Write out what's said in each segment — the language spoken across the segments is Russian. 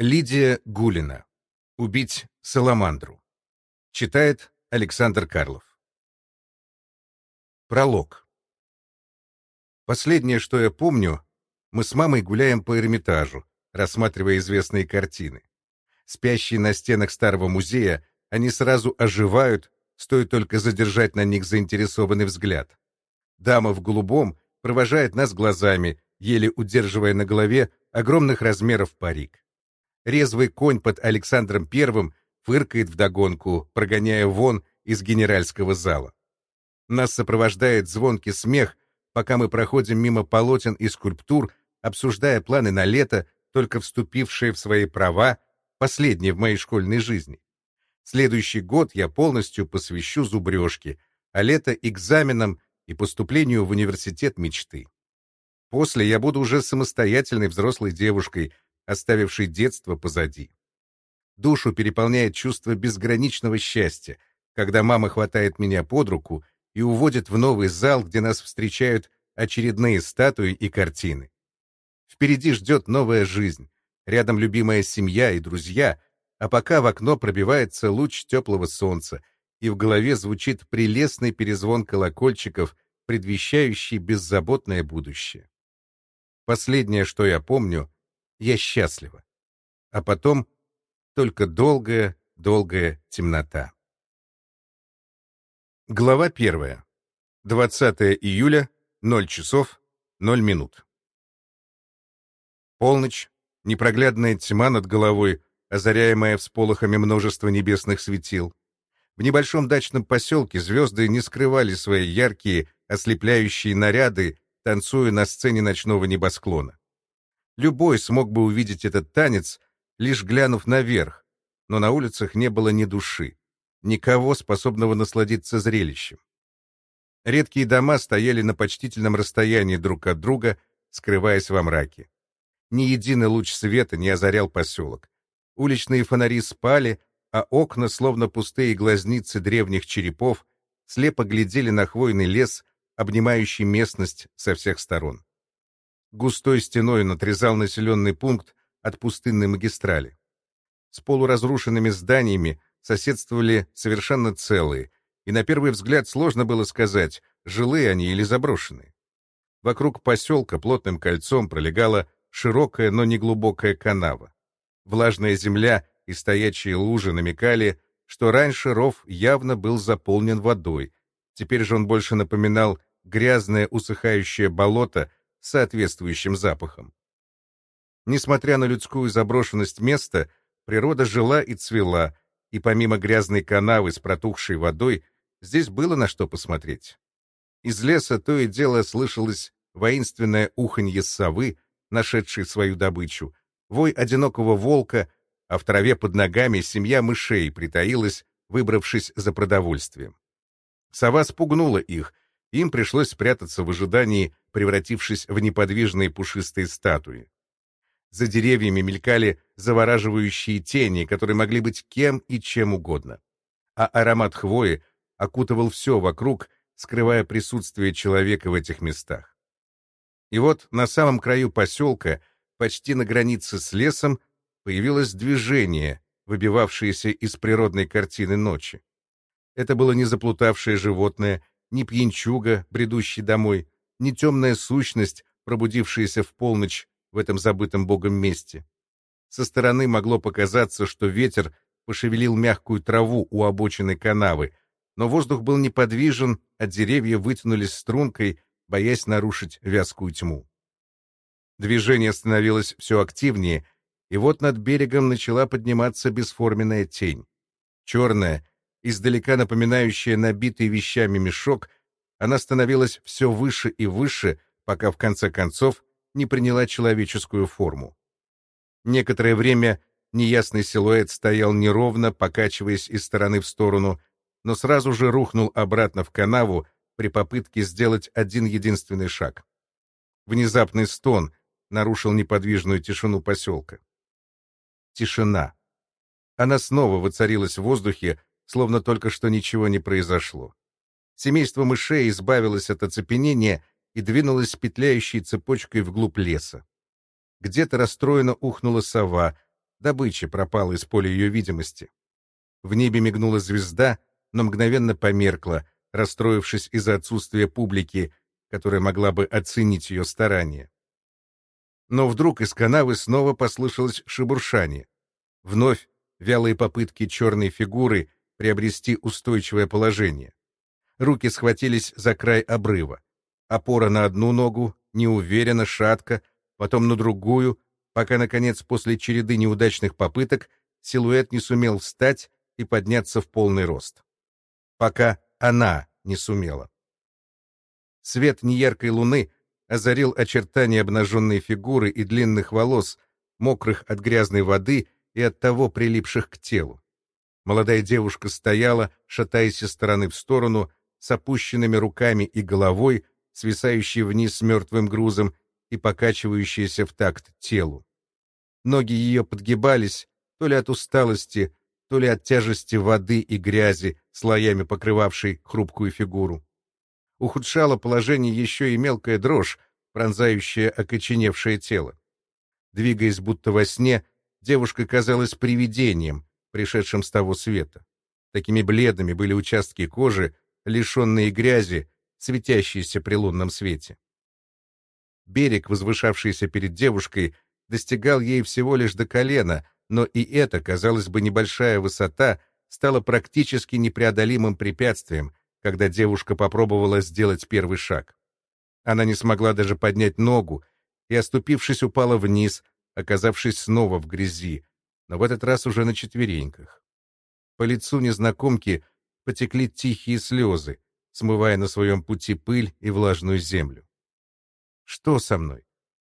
Лидия Гулина. Убить Саламандру. Читает Александр Карлов. Пролог. Последнее, что я помню, мы с мамой гуляем по Эрмитажу, рассматривая известные картины. Спящие на стенах старого музея, они сразу оживают, стоит только задержать на них заинтересованный взгляд. Дама в голубом провожает нас глазами, еле удерживая на голове огромных размеров парик. Резвый конь под Александром Первым фыркает вдогонку, прогоняя вон из генеральского зала. Нас сопровождает звонкий смех, пока мы проходим мимо полотен и скульптур, обсуждая планы на лето, только вступившие в свои права, последние в моей школьной жизни. Следующий год я полностью посвящу зубрежке, а лето — экзаменам и поступлению в университет мечты. После я буду уже самостоятельной взрослой девушкой, оставившей детство позади. Душу переполняет чувство безграничного счастья, когда мама хватает меня под руку и уводит в новый зал, где нас встречают очередные статуи и картины. Впереди ждет новая жизнь, рядом любимая семья и друзья, а пока в окно пробивается луч теплого солнца, и в голове звучит прелестный перезвон колокольчиков, предвещающий беззаботное будущее. Последнее, что я помню, я счастлива. А потом только долгая, долгая темнота. Глава первая. 20 июля, 0 часов, 0 минут. Полночь, непроглядная тьма над головой, озаряемая всполохами множества небесных светил. В небольшом дачном поселке звезды не скрывали свои яркие, ослепляющие наряды, танцуя на сцене ночного небосклона. Любой смог бы увидеть этот танец, лишь глянув наверх, но на улицах не было ни души, никого, способного насладиться зрелищем. Редкие дома стояли на почтительном расстоянии друг от друга, скрываясь во мраке. Ни единый луч света не озарял поселок. Уличные фонари спали, а окна, словно пустые глазницы древних черепов, слепо глядели на хвойный лес, обнимающий местность со всех сторон густой стеной он отрезал населенный пункт от пустынной магистрали. С полуразрушенными зданиями соседствовали совершенно целые, и на первый взгляд сложно было сказать, жилые они или заброшенные. Вокруг поселка плотным кольцом пролегала широкая, но неглубокая канава. Влажная земля и стоячие лужи намекали, что раньше ров явно был заполнен водой, теперь же он больше напоминал грязное усыхающее болото соответствующим запахом. Несмотря на людскую заброшенность места, природа жила и цвела, и помимо грязной канавы с протухшей водой, здесь было на что посмотреть. Из леса то и дело слышалось воинственное уханье совы, нашедшей свою добычу, вой одинокого волка, а в траве под ногами семья мышей притаилась, выбравшись за продовольствием. Сова спугнула их, им пришлось спрятаться в ожидании, превратившись в неподвижные пушистые статуи. За деревьями мелькали завораживающие тени, которые могли быть кем и чем угодно. А аромат хвои окутывал все вокруг, скрывая присутствие человека в этих местах. И вот на самом краю поселка, почти на границе с лесом, появилось движение, выбивавшееся из природной картины ночи. Это было не заплутавшее животное, ни пьянчуга, бредущий домой, ни темная сущность, пробудившаяся в полночь в этом забытом богом месте. Со стороны могло показаться, что ветер пошевелил мягкую траву у обочины канавы, но воздух был неподвижен, а деревья вытянулись стрункой, боясь нарушить вязкую тьму. Движение становилось все активнее, и вот над берегом начала подниматься бесформенная тень. Черная, издалека напоминающая набитый вещами мешок, она становилась все выше и выше, пока в конце концов не приняла человеческую форму. Некоторое время неясный силуэт стоял неровно, покачиваясь из стороны в сторону, но сразу же рухнул обратно в канаву при попытке сделать один единственный шаг. Внезапный стон нарушил неподвижную тишину поселка. Тишина. Она снова воцарилась в воздухе, словно только что ничего не произошло. Семейство мышей избавилось от оцепенения и двинулось петляющей цепочкой вглубь леса. Где-то расстроенно ухнула сова, добыча пропала из поля ее видимости. В небе мигнула звезда, но мгновенно померкла, расстроившись из-за отсутствия публики, которая могла бы оценить ее старания. Но вдруг из канавы снова послышалось шебуршание. Вновь вялые попытки черной фигуры приобрести устойчивое положение. Руки схватились за край обрыва. Опора на одну ногу, неуверенно, шатко, потом на другую, пока, наконец, после череды неудачных попыток силуэт не сумел встать и подняться в полный рост. Пока она не сумела. Свет неяркой луны озарил очертания обнаженной фигуры и длинных волос, мокрых от грязной воды и от того прилипших к телу. Молодая девушка стояла, шатаясь из стороны в сторону, с опущенными руками и головой, свисающей вниз с мертвым грузом и покачивающейся в такт телу. Ноги ее подгибались, то ли от усталости, то ли от тяжести воды и грязи, слоями покрывавшей хрупкую фигуру. Ухудшало положение еще и мелкая дрожь, пронзающая окоченевшее тело. Двигаясь будто во сне, девушка казалась привидением, пришедшим с того света. Такими бледными были участки кожи, лишенные грязи, светящиеся при лунном свете. Берег, возвышавшийся перед девушкой, достигал ей всего лишь до колена, но и эта, казалось бы, небольшая высота стала практически непреодолимым препятствием, когда девушка попробовала сделать первый шаг. Она не смогла даже поднять ногу и, оступившись, упала вниз, оказавшись снова в грязи, но в этот раз уже на четвереньках. По лицу незнакомки потекли тихие слезы, смывая на своем пути пыль и влажную землю. Что со мной?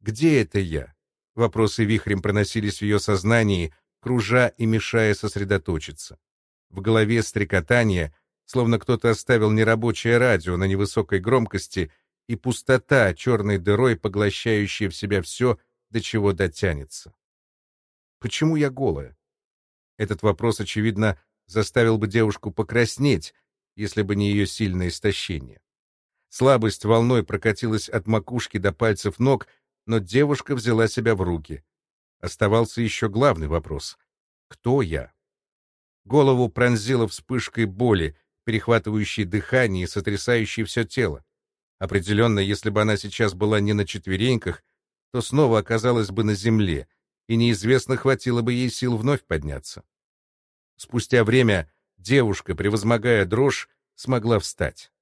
Где это я? Вопросы вихрем проносились в ее сознании, кружа и мешая сосредоточиться. В голове стрекотание, словно кто-то оставил нерабочее радио на невысокой громкости, и пустота, черной дырой, поглощающая в себя все, до чего дотянется. Почему я голая? Этот вопрос, очевидно, заставил бы девушку покраснеть, если бы не ее сильное истощение. Слабость волной прокатилась от макушки до пальцев ног, но девушка взяла себя в руки. Оставался еще главный вопрос. Кто я? Голову пронзила вспышкой боли, перехватывающей дыхание и сотрясающей все тело. Определенно, если бы она сейчас была не на четвереньках, то снова оказалась бы на земле, и неизвестно, хватило бы ей сил вновь подняться. Спустя время девушка, превозмогая дрожь, смогла встать.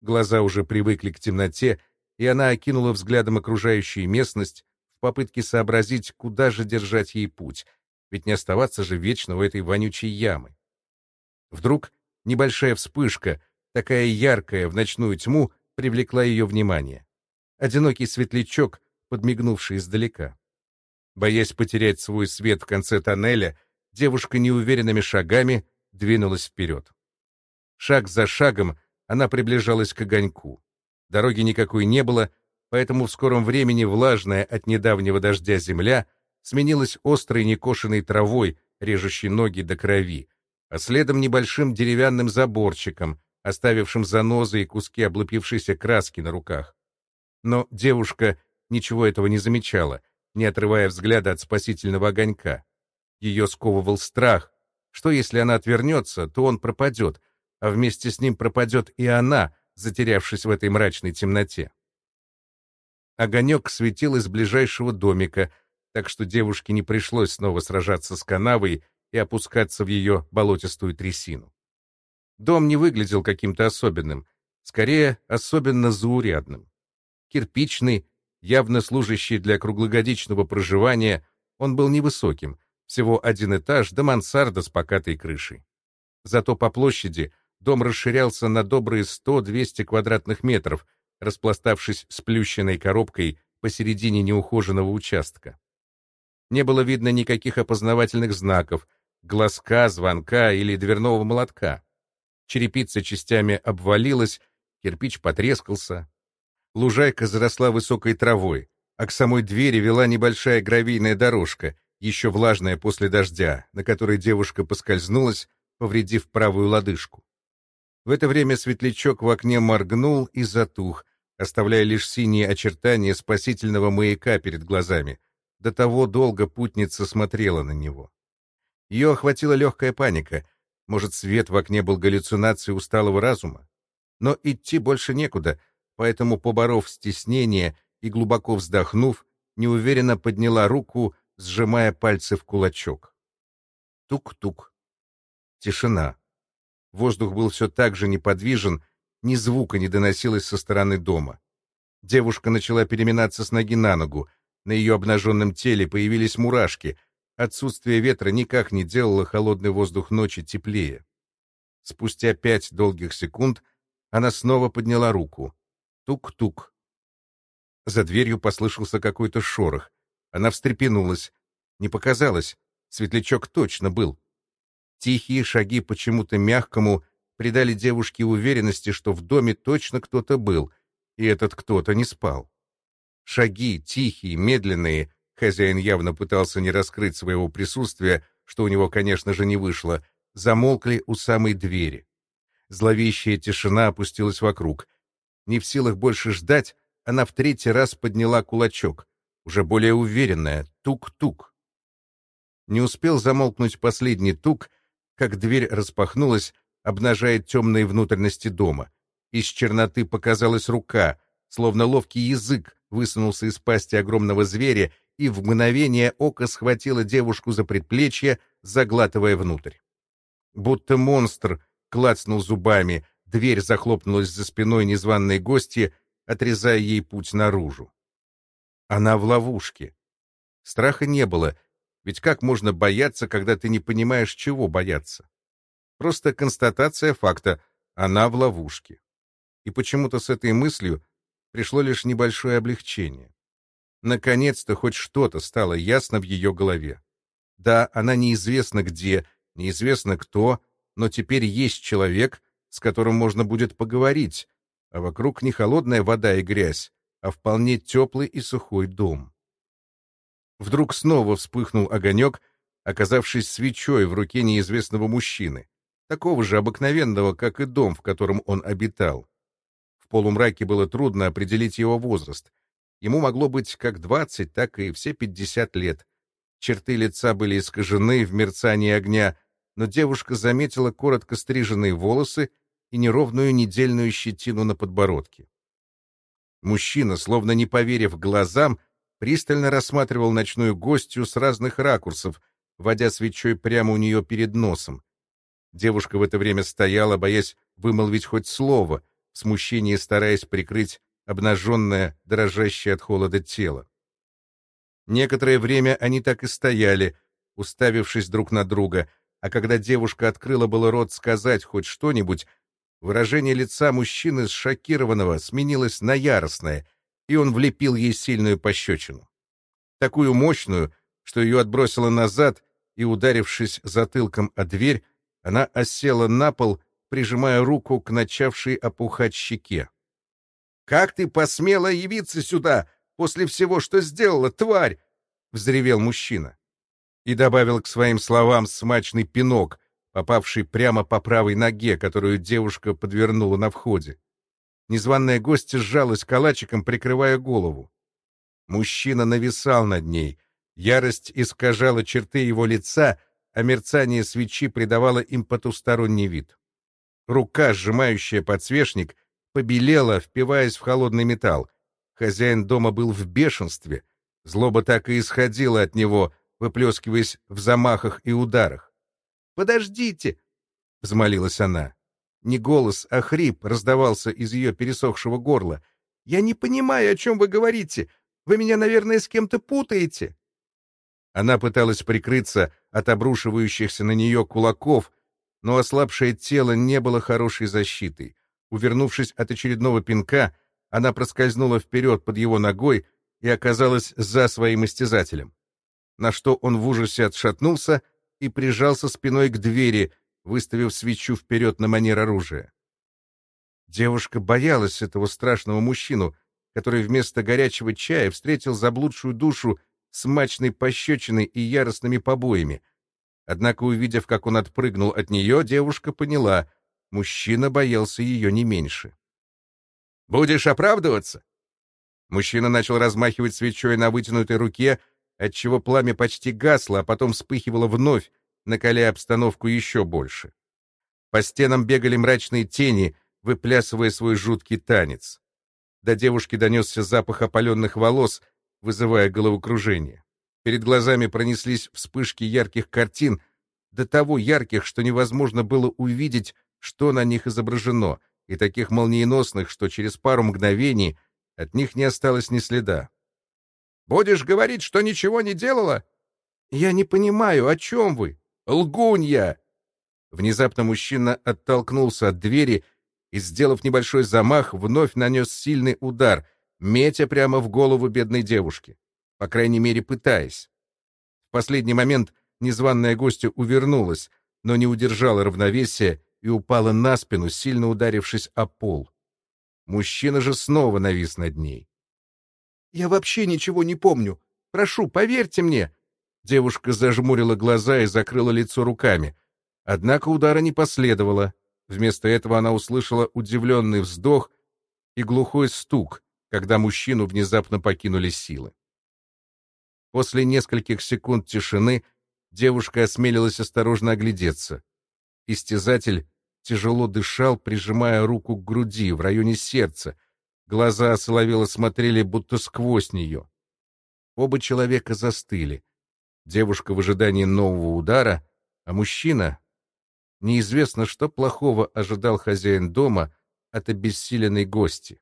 Глаза уже привыкли к темноте, и она окинула взглядом окружающую местность в попытке сообразить, куда же держать ей путь, ведь не оставаться же вечно у этой вонючей ямы. Вдруг небольшая вспышка, такая яркая в ночную тьму, привлекла ее внимание. Одинокий светлячок, подмигнувший издалека. Боясь потерять свой свет в конце тоннеля, девушка неуверенными шагами двинулась вперед. Шаг за шагом она приближалась к огоньку. Дороги никакой не было, поэтому в скором времени влажная от недавнего дождя земля сменилась острой некошенной травой, режущей ноги до крови, а следом небольшим деревянным заборчиком, оставившим занозы и куски облупившейся краски на руках. Но девушка ничего этого не замечала, не отрывая взгляда от спасительного огонька. Ее сковывал страх. Что, если она отвернется, то он пропадет, а вместе с ним пропадет и она, затерявшись в этой мрачной темноте. Огонек светил из ближайшего домика, так что девушке не пришлось снова сражаться с канавой и опускаться в ее болотистую трясину. Дом не выглядел каким-то особенным, скорее, особенно заурядным. Кирпичный, явно служащий для круглогодичного проживания, он был невысоким, всего один этаж да мансарда с покатой крышей. Зато по площади дом расширялся на добрые 100-200 квадратных метров, распластавшись сплющенной коробкой посередине неухоженного участка. Не было видно никаких опознавательных знаков, глазка, звонка или дверного молотка. Черепица частями обвалилась, кирпич потрескался. Лужайка заросла высокой травой, а к самой двери вела небольшая гравийная дорожка, еще влажная после дождя, на которой девушка поскользнулась, повредив правую лодыжку. В это время светлячок в окне моргнул и затух, оставляя лишь синие очертания спасительного маяка перед глазами, До того долго путница смотрела на него. Ее охватила легкая паника. Может, свет в окне был галлюцинацией усталого разума? Но идти больше некуда, поэтому, поборов стеснение и глубоко вздохнув, неуверенно подняла руку, сжимая пальцы в кулачок. Тук-тук. Тишина. Воздух был все так же неподвижен, ни звука не доносилось со стороны дома. Девушка начала переминаться с ноги на ногу. На ее обнаженном теле появились мурашки. Отсутствие ветра никак не делало холодный воздух ночи теплее. Спустя пять долгих секунд она снова подняла руку. Тук-тук. За дверью послышался какой-то шорох. Она встрепенулась. Не показалось. Светлячок точно был. Тихие шаги почему-то мягкому придали девушке уверенности, что в доме точно кто-то был, и этот кто-то не спал. Шаги, тихие, медленные, хозяин явно пытался не раскрыть своего присутствия, что у него, конечно же, не вышло, замолкли у самой двери. Зловещая тишина опустилась вокруг. Не в силах больше ждать, она в третий раз подняла кулачок, уже более уверенная, тук-тук. Не успел замолкнуть последний тук, как дверь распахнулась, обнажая темные внутренности дома. Из черноты показалась рука, словно ловкий язык высунулся из пасти огромного зверя и в мгновение ока схватила девушку за предплечье, заглатывая внутрь. Будто монстр клацнул зубами, дверь захлопнулась за спиной незваной гости, отрезая ей путь наружу. Она в ловушке. Страха не было, ведь как можно бояться, когда ты не понимаешь, чего бояться? Просто констатация факта — она в ловушке. И почему-то с этой мыслью пришло лишь небольшое облегчение. Наконец-то хоть что-то стало ясно в ее голове. Да, она неизвестна где, неизвестно кто, но теперь есть человек, с которым можно будет поговорить, а вокруг не холодная вода и грязь, а вполне теплый и сухой дом. Вдруг снова вспыхнул огонек, оказавшись свечой в руке неизвестного мужчины, такого же обыкновенного, как и дом, в котором он обитал. В полумраке было трудно определить его возраст. Ему могло быть как двадцать, так и все пятьдесят лет. Черты лица были искажены в мерцании огня, но девушка заметила коротко стриженные волосы и неровную недельную щетину на подбородке. Мужчина, словно не поверив глазам, пристально рассматривал ночную гостью с разных ракурсов, водя свечой прямо у нее перед носом. Девушка в это время стояла, боясь вымолвить хоть слово, в смущении стараясь прикрыть обнаженное, дрожащее от холода тело. Некоторое время они так и стояли, уставившись друг на друга, а когда девушка открыла было рот сказать хоть что-нибудь, выражение лица мужчины с шокированного сменилось на яростное — и он влепил ей сильную пощечину. Такую мощную, что ее отбросило назад, и, ударившись затылком о дверь, она осела на пол, прижимая руку к начавшей опухать щеке. «Как ты посмела явиться сюда после всего, что сделала, тварь?» — взревел мужчина. И добавил к своим словам смачный пинок, попавший прямо по правой ноге, которую девушка подвернула на входе. Незваная гостья сжалась калачиком, прикрывая голову. Мужчина нависал над ней. Ярость искажала черты его лица, а мерцание свечи придавало им потусторонний вид. Рука, сжимающая подсвечник, побелела, впиваясь в холодный металл. Хозяин дома был в бешенстве. Злоба так и исходила от него, выплескиваясь в замахах и ударах. «Подождите!» — взмолилась она. Не голос, а хрип раздавался из ее пересохшего горла. «Я не понимаю, о чем вы говорите. Вы меня, наверное, с кем-то путаете». Она пыталась прикрыться от обрушивающихся на нее кулаков, но ослабшее тело не было хорошей защитой. Увернувшись от очередного пинка, она проскользнула вперед под его ногой и оказалась за своим истязателем. На что он в ужасе отшатнулся и прижался спиной к двери, выставив свечу вперед на манер оружия. Девушка боялась этого страшного мужчину, который вместо горячего чая встретил заблудшую душу смачной пощечиной и яростными побоями. Однако, увидев, как он отпрыгнул от нее, девушка поняла, мужчина боялся ее не меньше. «Будешь оправдываться?» Мужчина начал размахивать свечой на вытянутой руке, отчего пламя почти гасло, а потом вспыхивало вновь, накаляя обстановку еще больше. По стенам бегали мрачные тени, выплясывая свой жуткий танец. До девушки донесся запах опаленных волос, вызывая головокружение. Перед глазами пронеслись вспышки ярких картин, до того ярких, что невозможно было увидеть, что на них изображено, и таких молниеносных, что через пару мгновений от них не осталось ни следа. «Будешь говорить, что ничего не делала?» «Я не понимаю, о чем вы?» «Лгунья!» Внезапно мужчина оттолкнулся от двери и, сделав небольшой замах, вновь нанес сильный удар, метя прямо в голову бедной девушки по крайней мере, пытаясь. В последний момент незваная гостья увернулась, но не удержала равновесия и упала на спину, сильно ударившись о пол. Мужчина же снова навис над ней. «Я вообще ничего не помню. Прошу, поверьте мне!» Девушка зажмурила глаза и закрыла лицо руками. Однако удара не последовало. Вместо этого она услышала удивленный вздох и глухой стук, когда мужчину внезапно покинули силы. После нескольких секунд тишины девушка осмелилась осторожно оглядеться. Истязатель тяжело дышал, прижимая руку к груди, в районе сердца. Глаза Соловела смотрели будто сквозь нее. Оба человека застыли. Девушка в ожидании нового удара, а мужчина... Неизвестно, что плохого ожидал хозяин дома от обессиленной гости.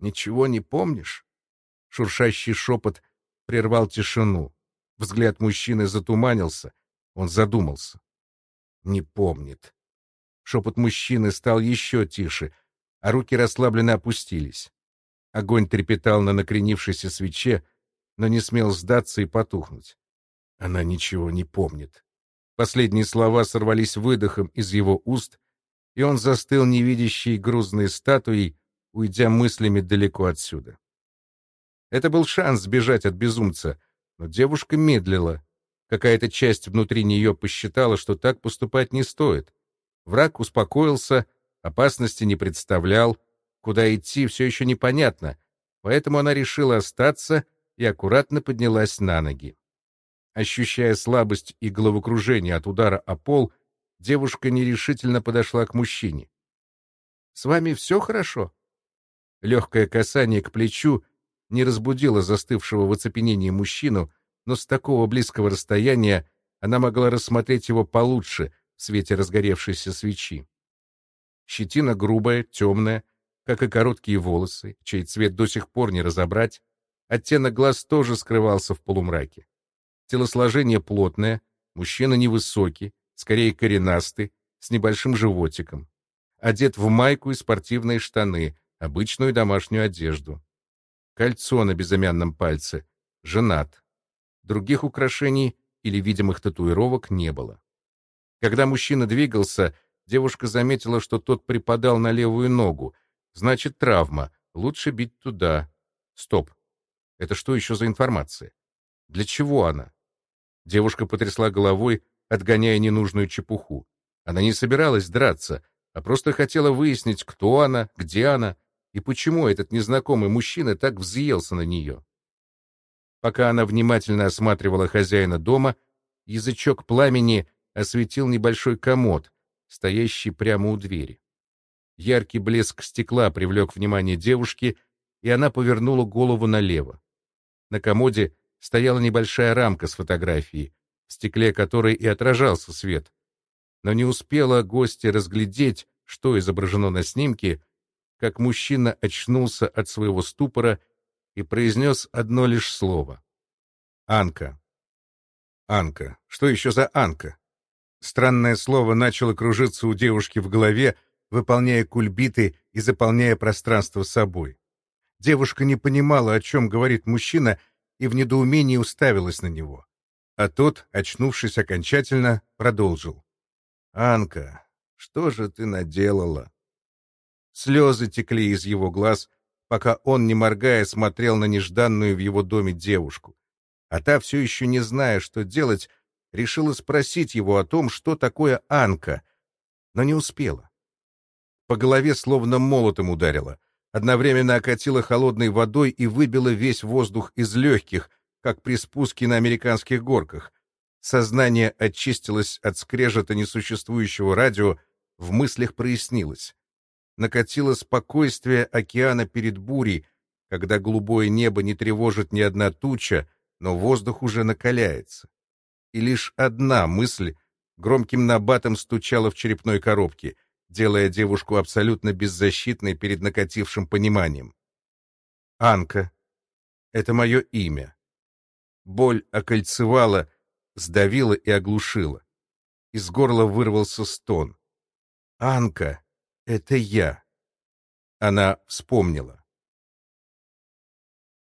«Ничего не помнишь?» Шуршащий шепот прервал тишину. Взгляд мужчины затуманился. Он задумался. Не помнит. Шепот мужчины стал еще тише, а руки расслабленно опустились. Огонь трепетал на накренившейся свече, но не смел сдаться и потухнуть. Она ничего не помнит. Последние слова сорвались выдохом из его уст, и он застыл невидящей грузной статуей, уйдя мыслями далеко отсюда. Это был шанс сбежать от безумца, но девушка медлила. Какая-то часть внутри нее посчитала, что так поступать не стоит. Враг успокоился, опасности не представлял, куда идти все еще непонятно, поэтому она решила остаться и аккуратно поднялась на ноги. Ощущая слабость и головокружение от удара о пол, девушка нерешительно подошла к мужчине. «С вами все хорошо?» Легкое касание к плечу не разбудила застывшего в оцепенении мужчину, но с такого близкого расстояния она могла рассмотреть его получше в свете разгоревшейся свечи. Щетина грубая, темная, как и короткие волосы, чей цвет до сих пор не разобрать, оттенок глаз тоже скрывался в полумраке. Телосложение плотное, мужчина невысокий, скорее коренастый, с небольшим животиком. Одет в майку и спортивные штаны, обычную домашнюю одежду кольцо на безымянном пальце, женат. Других украшений или видимых татуировок не было. Когда мужчина двигался, девушка заметила, что тот припадал на левую ногу. Значит, травма. Лучше бить туда. Стоп. Это что еще за информация? Для чего она? Девушка потрясла головой, отгоняя ненужную чепуху. Она не собиралась драться, а просто хотела выяснить, кто она, где она, и почему этот незнакомый мужчина так взъелся на нее. Пока она внимательно осматривала хозяина дома, язычок пламени осветил небольшой комод, стоящий прямо у двери. Яркий блеск стекла привлек внимание девушки, и она повернула голову налево. На комоде стояла небольшая рамка с фотографией, в стекле которой и отражался свет. Но не успела гостья разглядеть, что изображено на снимке, как мужчина очнулся от своего ступора и произнес одно лишь слово. «Анка». «Анка. Что еще за Анка?» Странное слово начало кружиться у девушки в голове, выполняя кульбиты и заполняя пространство собой. Девушка не понимала, о чем говорит мужчина, и в недоумении уставилась на него. А тот, очнувшись окончательно, продолжил. «Анка, что же ты наделала?» Слезы текли из его глаз, пока он, не моргая, смотрел на нежданную в его доме девушку. А та, все еще не зная, что делать, решила спросить его о том, что такое Анка, но не успела. По голове словно молотом ударило, одновременно окатила холодной водой и выбила весь воздух из легких, как при спуске на американских горках. Сознание очистилось от скрежета несуществующего радио, в мыслях прояснилось. Накатило спокойствие океана перед бурей, когда голубое небо не тревожит ни одна туча, но воздух уже накаляется. И лишь одна мысль громким набатом стучала в черепной коробке, делая девушку абсолютно беззащитной перед накатившим пониманием. Анка. Это мое имя. Боль окольцевала, сдавила и оглушила. Из горла вырвался стон. «Анка, это я!» Она вспомнила.